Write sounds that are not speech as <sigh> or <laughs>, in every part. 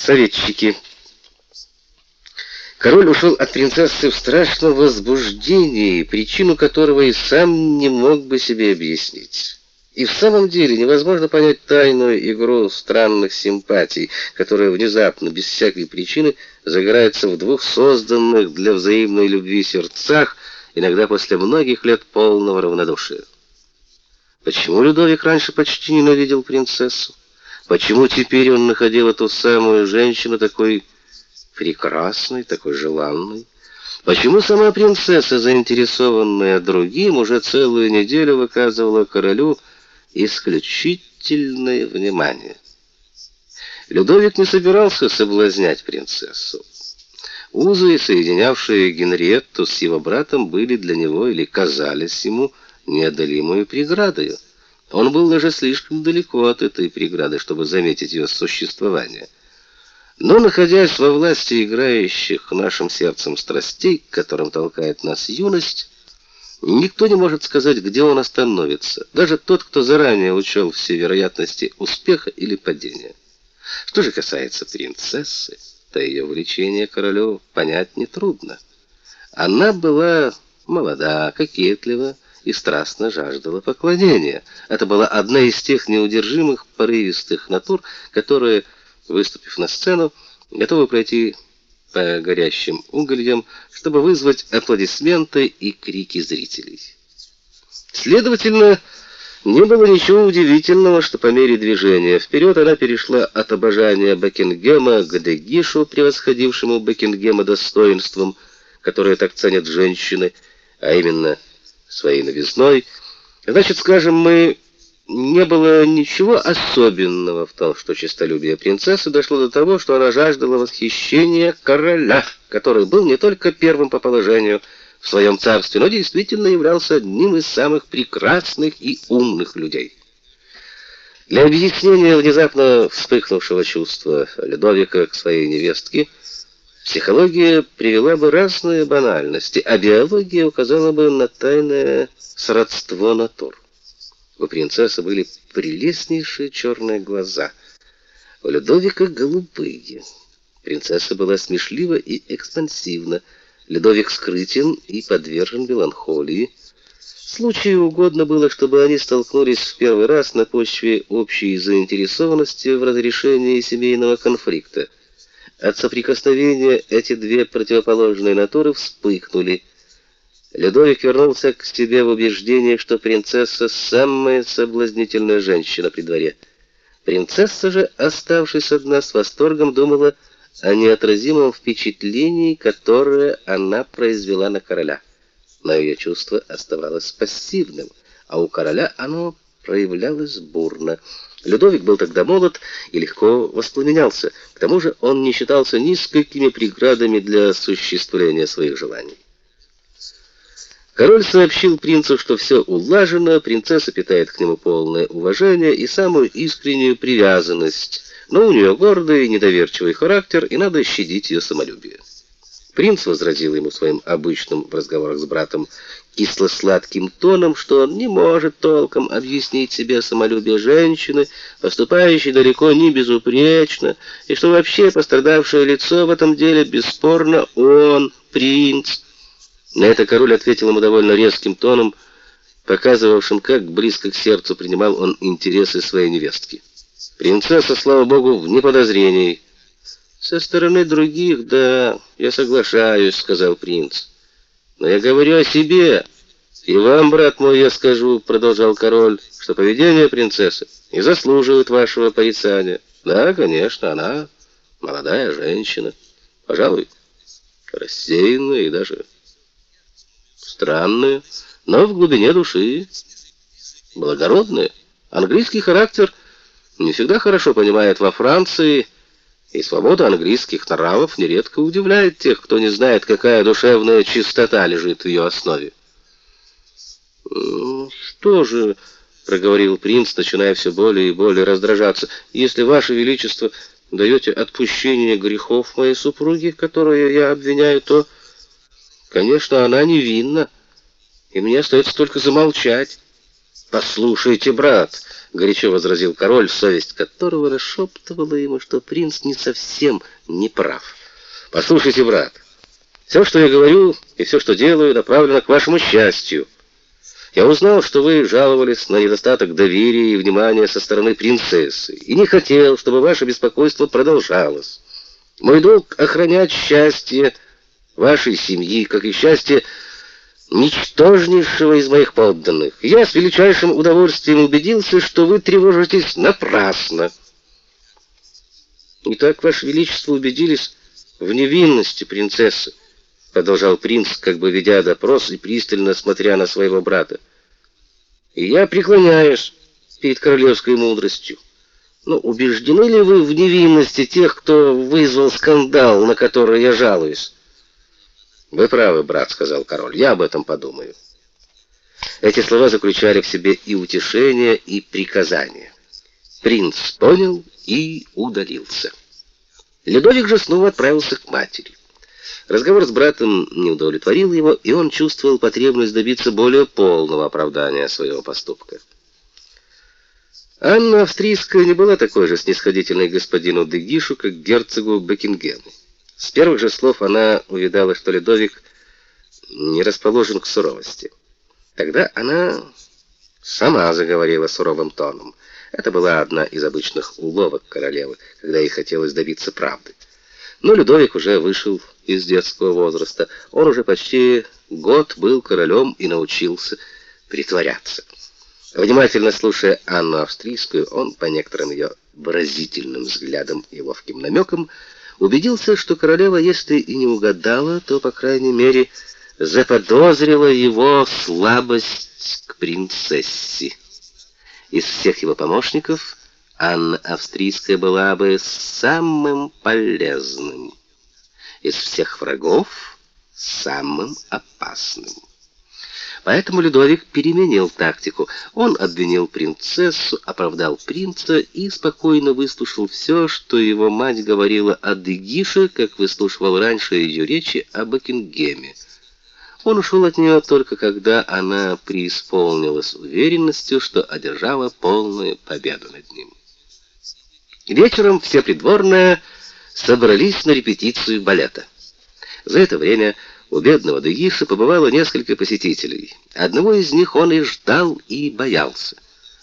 Советчики. Король ушел от принцессы в страшном возбуждении, причину которого и сам не мог бы себе объяснить. И в самом деле невозможно понять тайную игру странных симпатий, которая внезапно, без всякой причины, загорается в двух созданных для взаимной любви сердцах, иногда после многих лет полного равнодушия. Почему Людовик раньше почти ненавидел принцессу? Почему теперь он находил эту самую женщину такой прекрасной, такой желанной? Почему сама принцесса, заинтересованная другим, уже целую неделю выказывала королю исключительное внимание? Людовик не собирался соблазнять принцессу. Узы, соединявшие Генриетту с его братом, были для него или казались ему неодолимой преградой. Он был даже слишком далеко от этой преграды, чтобы заметить ее существование. Но находясь во власти играющих нашим сердцем страстей, к которым толкает нас юность, никто не может сказать, где он остановится, даже тот, кто заранее учел все вероятности успеха или падения. Что же касается принцессы, то ее влечение королю понять нетрудно. Она была молода, кокетлива, и страстно жаждала поклонения. Это была одна из тех неудержимых порывистых натур, которые, выступив на сцену, готовы пройти по горящим угольям, чтобы вызвать аплодисменты и крики зрителей. Следовательно, не было ничего удивительного, что по мере движения вперед она перешла от обожания Бекингема к Дегишу, превосходившему Бекингема достоинством, которое так ценят женщины, а именно – своей новизной. Значит, скажем, мы не было ничего особенного в том, что честолюбие принцессы дошло до того, что она жаждала восхищения короля, который был не только первым по положению в своем царстве, но действительно являлся одним из самых прекрасных и умных людей. Для объяснения внезапно вспыхнувшего чувства Людовика к своей невестке Психология привела бы разные банальности, а биология указала бы на тайное сродство натур. У принцессы были прелестнейшие черные глаза, у Людовика голубые. Принцесса была смешлива и экспансивна, Людовик скрытен и подвержен меланхолии. Случаю угодно было, чтобы они столкнулись в первый раз на почве общей заинтересованности в разрешении семейного конфликта. От соприкосновения эти две противоположные натуры вспыхнули. Людовик вернулся к себе в убеждении, что принцесса самая соблазнительная женщина при дворе. Принцесса же, оставшись одна с восторгом, думала о неотразимом впечатлении, которое она произвела на короля. Но ее чувство оставалось пассивным, а у короля оно проявлялось бурно. Людовик был тогда молод и легко воспламенялся. К тому же он не считался ни с какими преградами для осуществления своих желаний. Король сообщил принцу, что все улажено, принцесса питает к нему полное уважение и самую искреннюю привязанность, но у нее гордый и недоверчивый характер, и надо щадить ее самолюбие. Принц возразил ему своим обычным в разговорах с братом кисло-сладким тоном, что он не может толком объяснить себе самолюбие женщины, поступающей далеко не безупречно, и что вообще пострадавшее лицо в этом деле бесспорно он, принц. На это король ответил ему довольно резким тоном, показывавшим, как близко к сердцу принимал он интересы своей невестки. Принцесса, слава богу, в неподозрении. Со стороны других, да, я соглашаюсь, сказал принц. Но я говорю о себе. И вам, брат мой, я скажу, продолжал король, что поведение принцессы не заслуживает вашего порицания. Да, конечно, она молодая женщина, пожалуй, рассеянная и даже странная, но в глубине души благородная. Английский характер не всегда хорошо понимает во Франции, и свобода английских нравов нередко удивляет тех, кто не знает, какая душевная чистота лежит в ее основе. «Что же...» — проговорил принц, начиная все более и более раздражаться. «Если, Ваше Величество, даете отпущение грехов моей супруге, которую я обвиняю, то, конечно, она невинна, и мне остается только замолчать». Послушайте, брат, горячо возразил король, совесть которого расшептывала ему, что принц не совсем не прав. Послушайте, брат, все, что я говорю, и все, что делаю, направлено к вашему счастью. Я узнал, что вы жаловались на недостаток доверия и внимания со стороны принцессы, и не хотел, чтобы ваше беспокойство продолжалось. Мой долг охранять счастье вашей семьи, как и счастье ничтожнейшего из моих подданных. Я с величайшим удовольствием убедился, что вы тревожитесь напрасно. Итак, ваше величество убедились в невинности принцессы, продолжал принц, как бы ведя допрос и пристально смотря на своего брата. И я преклоняюсь перед королевской мудростью. Но убеждены ли вы в невинности тех, кто вызвал скандал, на который я жалуюсь? Вы правы, брат, сказал король. Я об этом подумаю. Эти слова заключали в себе и утешение, и приказание. Принц понял и удалился. Людовик же снова отправился к матери. Разговор с братом не удовлетворил его, и он чувствовал потребность добиться более полного оправдания своего поступка. Анна Австрийская не была такой же снисходительной господину Дегишу, как герцогу Бекингему. С первых же слов она увидала, что Людовик не расположен к суровости. Тогда она сама заговорила суровым тоном. Это была одна из обычных уловок королевы, когда ей хотелось добиться правды. Но Людовик уже вышел из детского возраста. Он уже почти год был королем и научился притворяться. Внимательно слушая Анну Австрийскую, он по некоторым ее выразительным взглядам и ловким намекам убедился, что королева, если и не угадала, то, по крайней мере, заподозрила его слабость к принцессе. Из всех его помощников Анна Австрийская была бы самым полезным, из всех врагов самым опасным. Поэтому Людовик переменил тактику. Он обвинил принцессу, оправдал принца и спокойно выслушал все, что его мать говорила о Дегише, как выслушивал раньше ее речи о Бекингеме. Он ушел от нее только когда она преисполнилась уверенностью, что одержала полную победу над ним. Вечером все придворные собрались на репетицию балета. За это время у бедного Дегиша побывало несколько посетителей. Одного из них он и ждал, и боялся.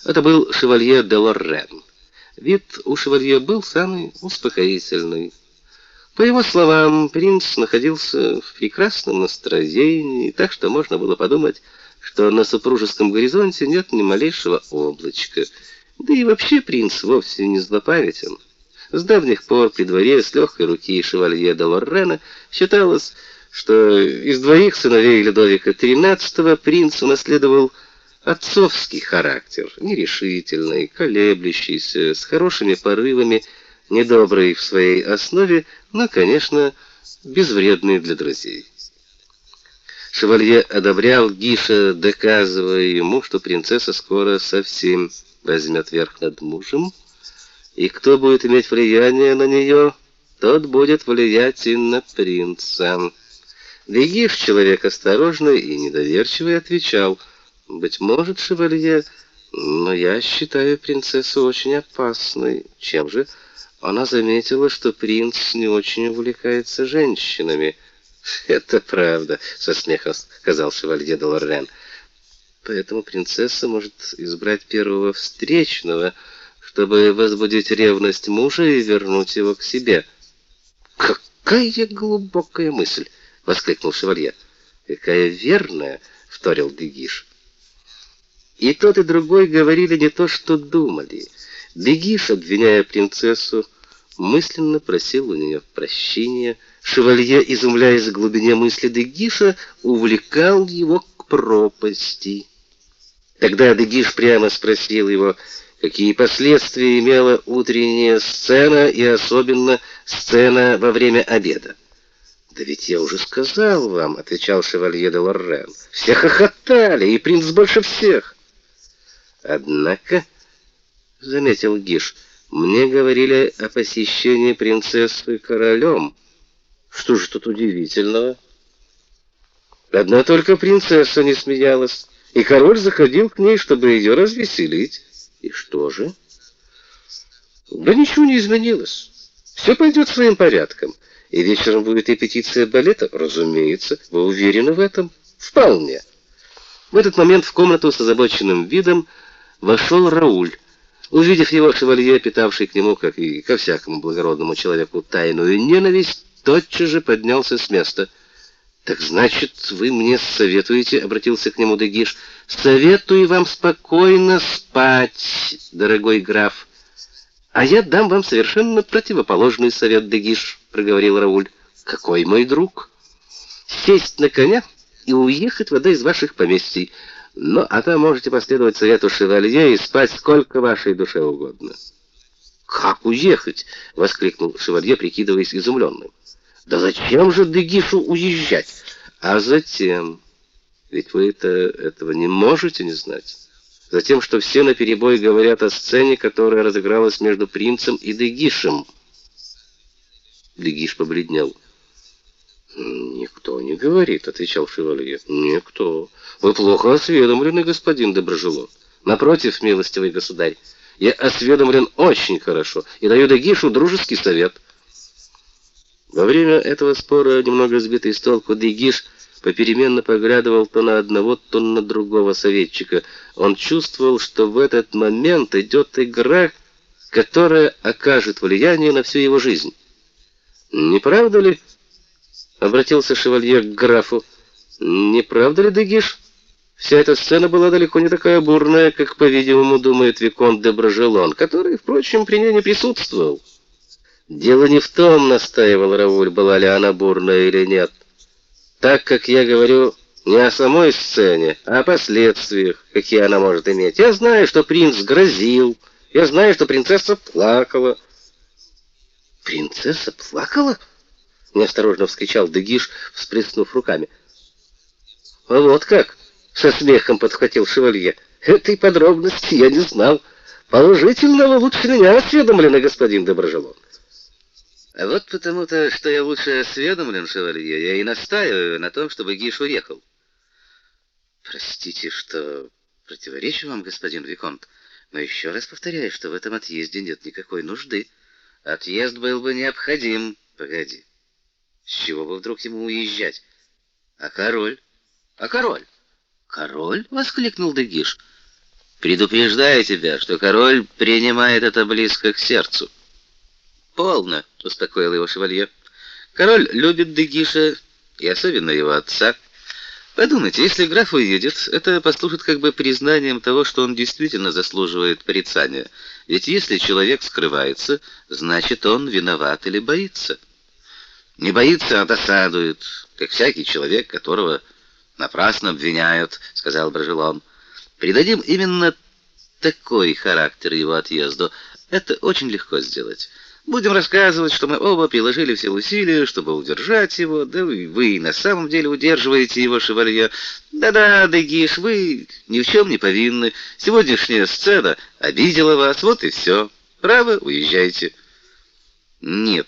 Это был шевалье де Лоррен. Вид у шевалье был самый успокоительный. По его словам, принц находился в прекрасном настроении, так что можно было подумать, что на супружеском горизонте нет ни малейшего облачка. Да и вообще принц вовсе не злопамятен. С давних пор при дворе с легкой руки шевалье де Лоррена считалось, что из двоих сыновей Людовика XIII принц унаследовал отцовский характер, нерешительный, колеблющийся, с хорошими порывами, недобрый в своей основе, но, конечно, безвредный для друзей. Шевалье одобрял Гиша, доказывая ему, что принцесса скоро совсем возьмет верх над мужем, и кто будет иметь влияние на нее, тот будет влиять и на принца. Легиш, человек осторожный и недоверчивый, отвечал: "Быть может, шевалье, но я считаю принцессу очень опасной. Чем же?" Она заметила, что принц не очень увлекается женщинами. <laughs> "Это правда", со смехом сказал шевалье де Лорен. "Поэтому принцесса может избрать первого встречного, чтобы возбудить ревность мужа и вернуть его к себе". Какая глубокая мысль! воскликнул шевалье. Какая верная, вторил Дегиш. И тот и другой говорили не то, что думали. Дегиш, обвиняя принцессу, мысленно просил у нее прощения. Шевалье, изумляясь глубине мысли Дегиша, увлекал его к пропасти. Тогда Дегиш прямо спросил его, какие последствия имела утренняя сцена и особенно сцена во время обеда. «Да ведь я уже сказал вам», — отвечал шевалье де Лоррен. «Все хохотали, и принц больше всех». «Однако», — заметил Гиш, — «мне говорили о посещении принцессы королем. Что же тут удивительного?» Одна только принцесса не смеялась. и король заходил к ней, чтобы ее развеселить. И что же? Да ничего не изменилось. Все пойдет своим порядком. И вечером будет репетиция балета, разумеется. Вы уверены в этом? Вполне. В этот момент в комнату с озабоченным видом вошел Рауль. Увидев его, шевалье, питавший к нему, как и ко всякому благородному человеку, тайную ненависть, тотчас же поднялся с места. «Так значит, вы мне советуете?» — обратился к нему Дегиш. «Советую вам спокойно спать, дорогой граф». «А я дам вам совершенно противоположный совет, Дегиш», — проговорил Рауль. «Какой мой друг?» «Сесть на коня и уехать в одно из ваших поместий. Ну, а там можете последовать совету шевалье и спать сколько вашей душе угодно». «Как уехать?» — воскликнул шевалье, прикидываясь изумленным. «Да зачем же Дегишу уезжать?» «А затем...» Ведь вы это этого не можете не знать. Затем, что все наперебой говорят о сцене, которая разыгралась между принцем и Дегишем. Дегиш побледнел. «Никто не говорит», — отвечал шевалье. «Никто. Вы плохо осведомлены, господин Доброжелон. Напротив, милостивый государь, я осведомлен очень хорошо и даю Дегишу дружеский совет». Во время этого спора, немного сбитый с толку, Дегиш попеременно поглядывал то на одного, то на другого советчика. Он чувствовал, что в этот момент идет игра, которая окажет влияние на всю его жизнь. «Не правда ли?» — обратился шевалье к графу. «Не правда ли, Дегиш? Вся эта сцена была далеко не такая бурная, как, по-видимому, думает Виконт де Брожелон, который, впрочем, при ней не присутствовал». «Дело не в том, — настаивал Рауль, — была ли она бурная или нет так как я говорю не о самой сцене, а о последствиях, какие она может иметь. Я знаю, что принц грозил, я знаю, что принцесса плакала. Принцесса плакала? Неосторожно вскричал Дегиш, всплеснув руками. Вот как? Со смехом подхватил шевалье. Этой подробности я не знал. Положительно вы лучше меня осведомлены, господин Доброжелон. Вот потому-то, что я лучше осведомлен, шевалье, я и настаиваю на том, чтобы Гиш уехал. Простите, что противоречу вам, господин Виконт, но еще раз повторяю, что в этом отъезде нет никакой нужды. Отъезд был бы необходим. Погоди. С чего бы вдруг ему уезжать? А король? А король? Король? воскликнул Дегиш. Предупреждаю тебя, что король принимает это близко к сердцу. «Полно», — успокоил его шевалье. «Король любит Дегиша, и особенно его отца. Подумайте, если граф уедет, это послужит как бы признанием того, что он действительно заслуживает порицания. Ведь если человек скрывается, значит, он виноват или боится. Не боится, а досадует, как всякий человек, которого напрасно обвиняют», — сказал Брожелон. «Придадим именно такой характер его отъезду. Это очень легко сделать». Будем рассказывать, что мы оба приложили все усилия, чтобы удержать его, да вы, вы на самом деле удерживаете его, шевалье. Да-да, Дегиш, вы ни в чем не повинны. Сегодняшняя сцена обидела вас, вот и все. Право, уезжайте. Нет,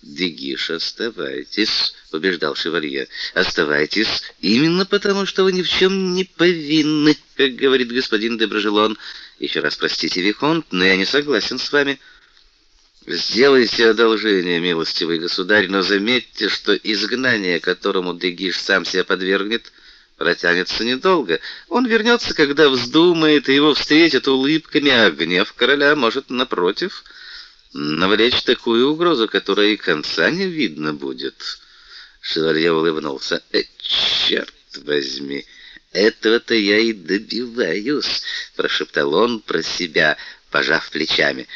Дегиш, оставайтесь, убеждал шевалье. Оставайтесь именно потому, что вы ни в чем не повинны, как говорит господин де Брожелон. Еще раз простите, виконт, но я не согласен с вами. Сделайте одолжение, милостивый государь, но заметьте, что изгнание, которому Дегиш сам себя подвергнет, протянется недолго. Он вернется, когда вздумает, и его встретят улыбками, а гнев короля может, напротив, навлечь такую угрозу, которая и конца не видно будет. Шевалье улыбнулся. «Э, черт возьми, этого-то я и добиваюсь», — прошептал он про себя, пожав плечами.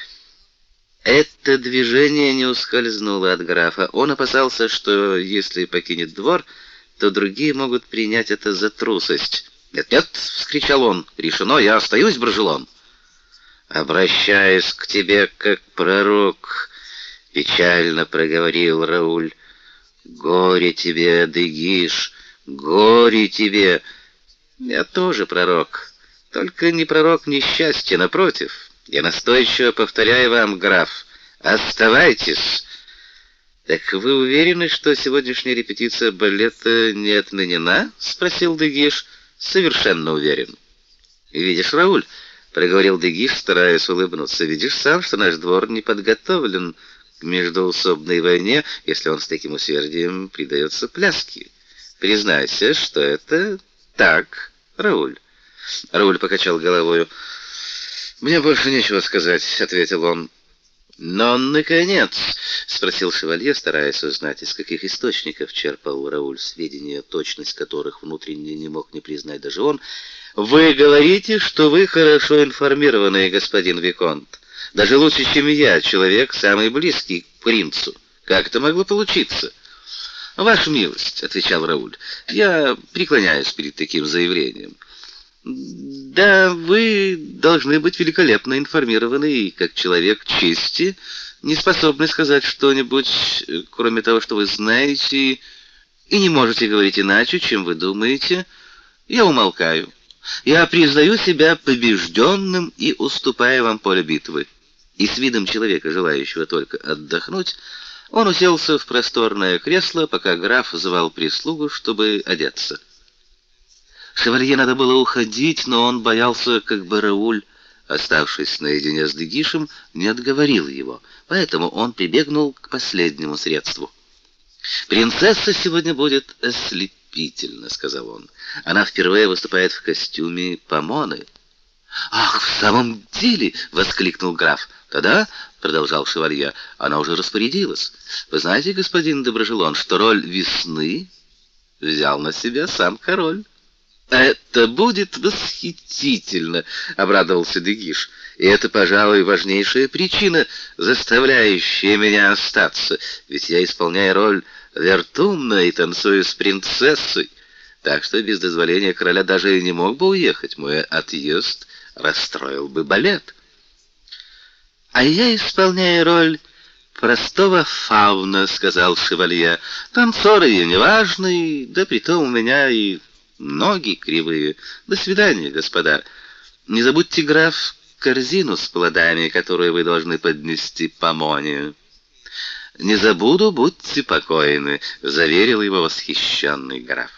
Это движение не ускользнуло от графа. Он опасался, что если покинет двор, то другие могут принять это за трусость. "Нет, нет", вскричал он. "Решено, я остаюсь, Брожелон". "Обращаюсь к тебе как пророк", печально проговорил Рауль. "Горе тебе, Дегиш, горе тебе. Я тоже пророк, только не пророк несчастья, напротив". Я настойчиво повторяю вам, граф, оставайтесь. Так вы уверены, что сегодняшняя репетиция балета не отменена? спросил Дегиш совершенно уверен. Видишь, Рауль, проговорил Дегиш, стараясь улыбнуться. Видишь сам, что наш двор не подготовлен к междоусобной войне, если он с таким усердием предается пляске. Признайся, что это так, Рауль. Рауль покачал головой. Мне больше нечего сказать, ответил он. Но наконец, спросил шевалье, стараясь узнать, из каких источников черпал Рауль сведения, точность которых внутренне не мог не признать даже он. Вы говорите, что вы хорошо информированный господин виконт, даже лучше, чем я, человек самый близкий к принцу. Как это могло получиться? Ваша милость, отвечал Рауль. Я преклоняюсь перед таким заявлением. Да, вы должны быть великолепно информированы и как человек чести, не способны сказать что-нибудь, кроме того, что вы знаете, и не можете говорить иначе, чем вы думаете. Я умолкаю. Я признаю себя побежденным и уступаю вам поле битвы. И с видом человека, желающего только отдохнуть, он уселся в просторное кресло, пока граф звал прислугу, чтобы одеться. Шевалье надо было уходить, но он боялся, как бы Рауль, оставшись наедине с Дегишем, не отговорил его. Поэтому он прибегнул к последнему средству. Принцесса сегодня будет ослепительна, сказал он. Она впервые выступает в костюме помоны. Ах, в самом деле, воскликнул граф. Тогда, продолжал шевалье, она уже распорядилась. Вы знаете, господин Доброжелон, что роль весны взял на себя сам король. Это будет восхитительно, обрадовался Дегиш. И это, пожалуй, важнейшая причина, заставляющая меня остаться, ведь я исполняю роль Вертумна и танцую с принцессой. Так что без дозволения короля даже и не мог бы уехать. Мой отъезд расстроил бы балет. А я исполняю роль простого фауна, сказал шевалье. Танцоры я неважный, да притом у меня и ноги кривые. До свидания, господа. Не забудьте, граф, корзину с плодами, которую вы должны поднести по Моне. Не забуду, будьте покойны, заверил его восхищенный граф.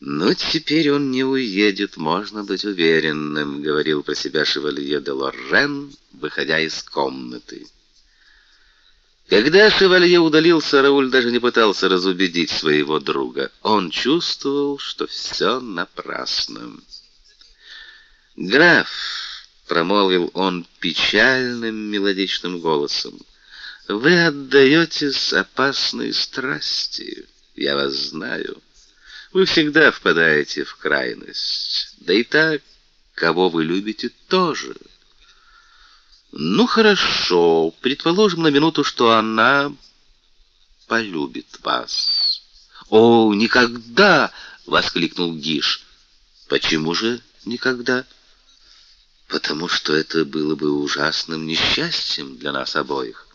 Но теперь он не уедет, можно быть уверенным, говорил про себя шевалье де Лоррен, выходя из комнаты. Когда шевалье удалился, Рауль даже не пытался разубедить своего друга. Он чувствовал, что все напрасно. "Граф", промолвил он печальным мелодичным голосом. "Вы отдаетесь опасной страсти. Я вас знаю. Вы всегда впадаете в крайность. Да и так, кого вы любите, тоже. Ну хорошо, предположим на минуту, что она полюбит вас. О, никогда, воскликнул Гиш. Почему же никогда? Потому что это было бы ужасным несчастьем для нас обоих.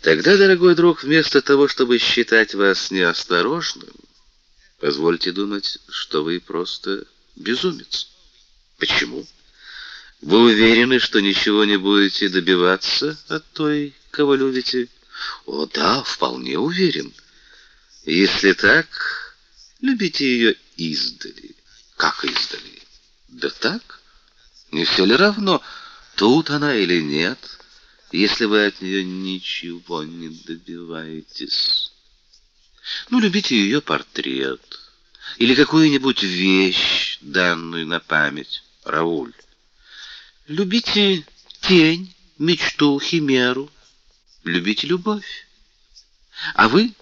Тогда, дорогой друг, вместо того, чтобы считать вас неосторожным, Позвольте думать, что вы просто безумец. Почему? Вы уверены, что ничего не будете добиваться от той, кого любите? О, да, вполне уверен. Если так, любите ее издали. Как издали? Да так. Не все ли равно, тут она или нет, если вы от нее ничего не добиваетесь? Ну, любите ее портрет или какую-нибудь вещь, данную на память, Рауль. Любите тень, мечту, химеру, любите любовь. А вы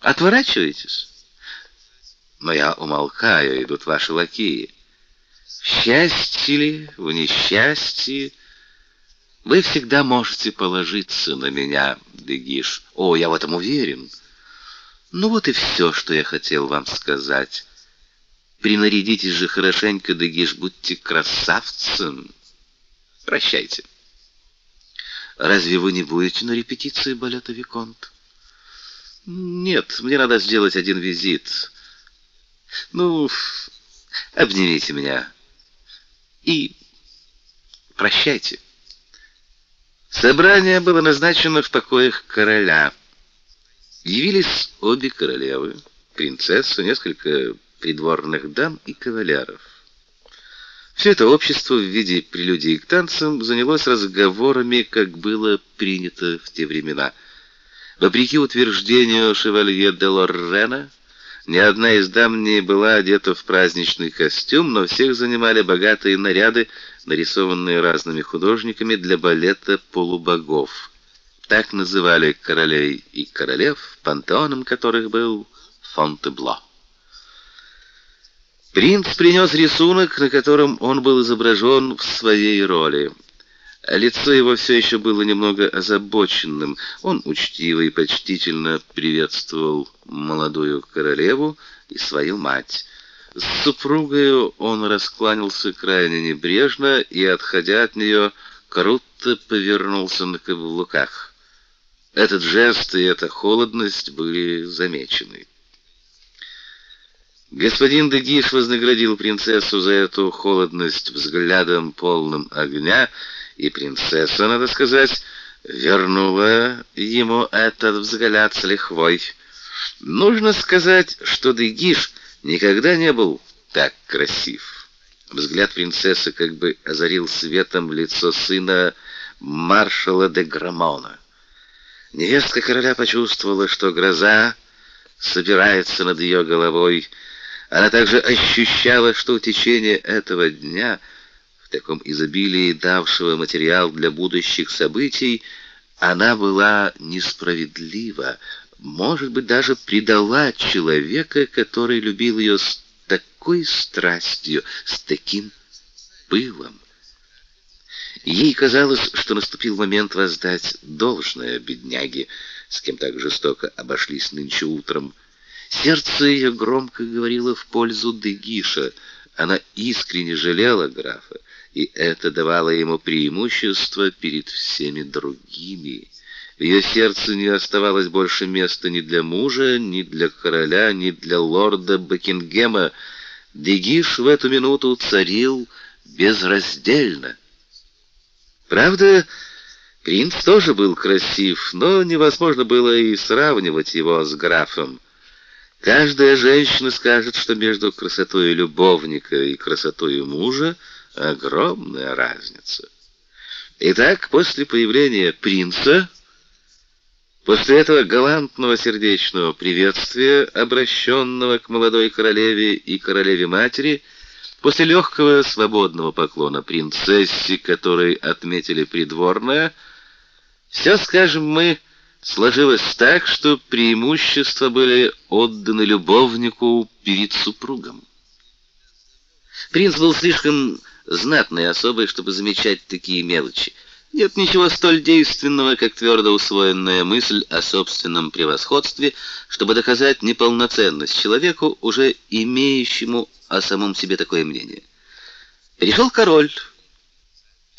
отворачиваетесь? Но я умолкаю, идут ваши лакеи. В счастье ли, в несчастье, вы всегда можете положиться на меня, Дегиш. О, я в этом уверен. Ну вот и все, что я хотел вам сказать. Принарядитесь же хорошенько, Дегиш, будьте красавцем. Прощайте. Разве вы не будете на репетиции балета Виконт? Нет, мне надо сделать один визит. Ну, обнимите меня. И прощайте. Собрание было назначено в покоях короля. Явились обе королевы. принцессу, несколько придворных дам и кавалеров. Все это общество в виде прелюдии к танцам занялось разговорами, как было принято в те времена. Вопреки утверждению шевалье де Лоррена, ни одна из дам не была одета в праздничный костюм, но всех занимали богатые наряды, нарисованные разными художниками для балета полубогов. Так называли королей и королев, пантеоном которых был Фонтебло. Принц принес рисунок, на котором он был изображен в своей роли. Лицо его все еще было немного озабоченным. Он учтиво и почтительно приветствовал молодую королеву и свою мать. С супругой он раскланялся крайне небрежно и, отходя от нее, круто повернулся на каблуках. Этот жест и эта холодность были замечены. Господин Дегиш вознаградил принцессу за эту холодность взглядом полным огня, и принцесса, надо сказать, вернула ему этот взгляд с лихвой. Нужно сказать, что Дегиш никогда не был так красив. Взгляд принцессы как бы озарил светом лицо сына маршала де Грамона. Невестка короля почувствовала, что гроза собирается над ее головой, она также ощущала, что течение этого дня, в таком изобилии давшего материал для будущих событий, она была несправедлива, может быть, даже предала человека, который любил ее с такой страстью, с таким пылом. Ей казалось, что наступил момент воздать должное бедняге, с кем так жестоко обошлись нынче утром. Сердце ее громко говорило в пользу Дегиша. Она искренне жалела графа, и это давало ему преимущество перед всеми другими. В ее сердце не оставалось больше места ни для мужа, ни для короля, ни для лорда Бекингема. Дегиш в эту минуту царил безраздельно. Правда, принц тоже был красив, но невозможно было и сравнивать его с графом. Каждая женщина скажет, что между красотой любовника и красотой мужа огромная разница. Итак, после появления принца, после этого галантного сердечного приветствия, обращенного к молодой королеве и королеве-матери, после легкого свободного поклона принцессе, который отметили придворные, все, скажем мы, Сложилось так, что преимущества были отданы любовнику перед супругом. Принц был слишком знатной особой, чтобы замечать такие мелочи. Нет ничего столь действенного, как твердо усвоенная мысль о собственном превосходстве, чтобы доказать неполноценность человеку, уже имеющему о самом себе такое мнение. Пришел король,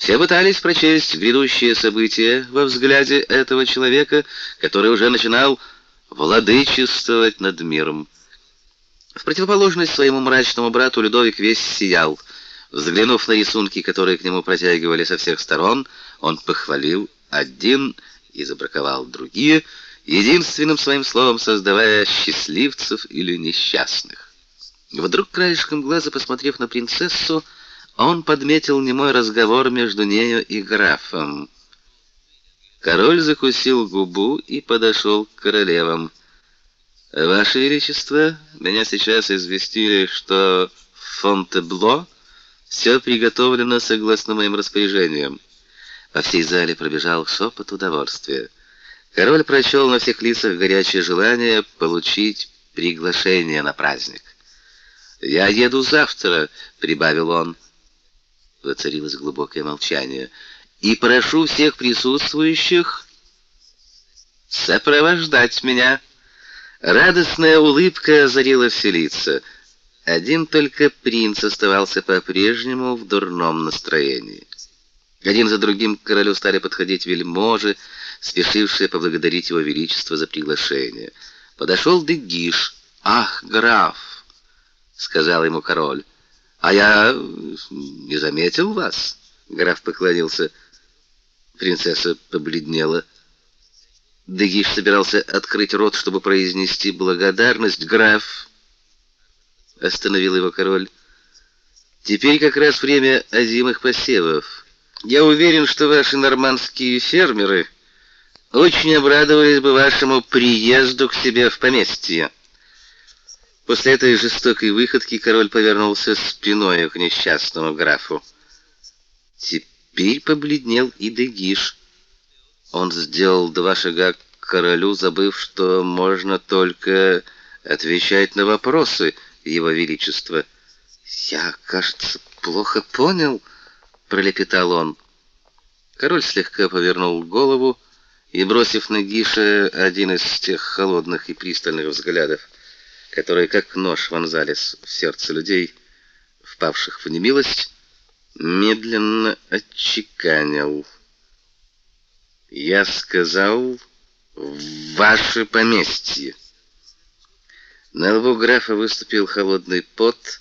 все пытались прочесть грядущие события во взгляде этого человека, который уже начинал владычествовать над миром. В противоположность своему мрачному брату Людовик весь сиял. Взглянув на рисунки, которые к нему протягивали со всех сторон, он похвалил один и забраковал другие, единственным своим словом создавая счастливцев или несчастных. Вдруг краешком глаза, посмотрев на принцессу, он подметил немой разговор между нею и графом. Король закусил губу и подошел к королевам. Ваше величество, меня сейчас известили, что в Фонтебло все приготовлено согласно моим распоряжениям. По всей зале пробежал шепот удовольствия. Король прочел на всех лицах горячее желание получить приглашение на праздник. «Я еду завтра», — прибавил он. Воцарилось глубокое молчание. «И прошу всех присутствующих сопровождать меня». Радостная улыбка озарила все лица. Один только принц оставался по-прежнему в дурном настроении. Один за другим к королю стали подходить вельможи, спешившие поблагодарить его величество за приглашение. Подошел Дегиш. «Ах, граф!» — сказал ему король. А я не заметил вас. Граф поклонился. Принцесса побледнела. Дегиш собирался открыть рот, чтобы произнести благодарность. «Граф!» — остановил его король. «Теперь как раз время озимых посевов. Я уверен, что ваши нормандские фермеры очень обрадовались бы вашему приезду к себе в поместье». После этой жестокой выходки король повернулся спиной к несчастному графу. Теперь побледнел и Дегиш. Он сделал два шага к королю, забыв, что можно только отвечать на вопросы его величества. "Я, кажется, плохо понял", пролепетал он. Король слегка повернул голову и, бросив на Гиша один из тех холодных и пристальных взглядов, которые как нож вонзались в сердце людей, впавших в немилость, медленно отчеканил: "Я сказал, в ваше поместье". На лбу графа выступил холодный пот,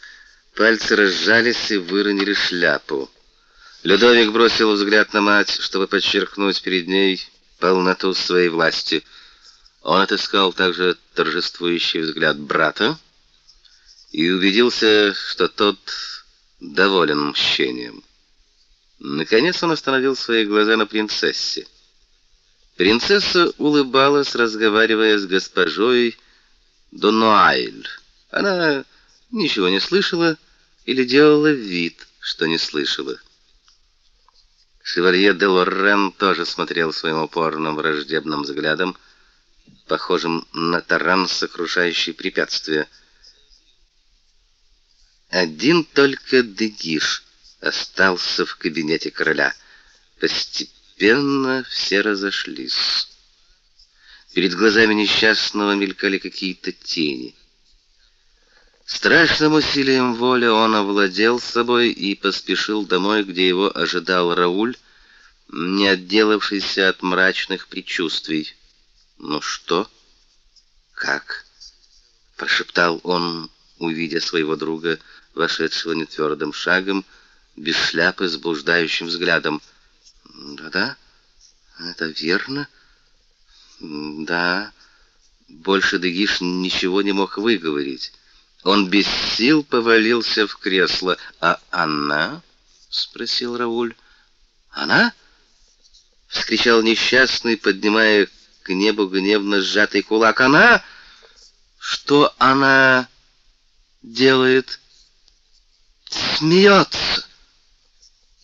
пальцы разжались и выронили шляпу. Людовик бросил взгляд на мать, чтобы подчеркнуть перед ней полноту своей власти. Он отыскал также торжествующий взгляд брата и убедился, что тот доволен мщением. Наконец он остановил свои глаза на принцессе. Принцесса улыбалась, разговаривая с госпожой Донуайль. Она ничего не слышала или делала вид, что не слышала. Шевалье де Лоррен тоже смотрел своим упорным враждебным взглядом, похожим на таран, сокрушающий препятствия. Один только Дегиш остался в кабинете короля. Постепенно все разошлись. Перед глазами несчастного мелькали какие-то тени. Страшным усилием воли он овладел собой и поспешил домой, где его ожидал Рауль, не отделавшийся от мрачных предчувствий. "Ну что? Как?" прошептал он, увидя своего друга вошедшего нетвердым шагом, без шляпы, с блуждающим взглядом. «Да-да, это верно. Да». Больше Дегиш ничего не мог выговорить. Он без сил повалился в кресло. «А она?» — спросил Рауль. «Она?» — вскричал несчастный, поднимая к небу гневно сжатый кулак. «Она? Что она делает?» смеется.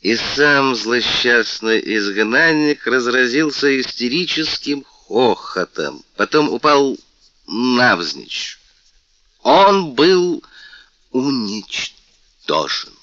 И сам злосчастный изгнанник разразился истерическим хохотом, потом упал навзничь. Он был уничтожен.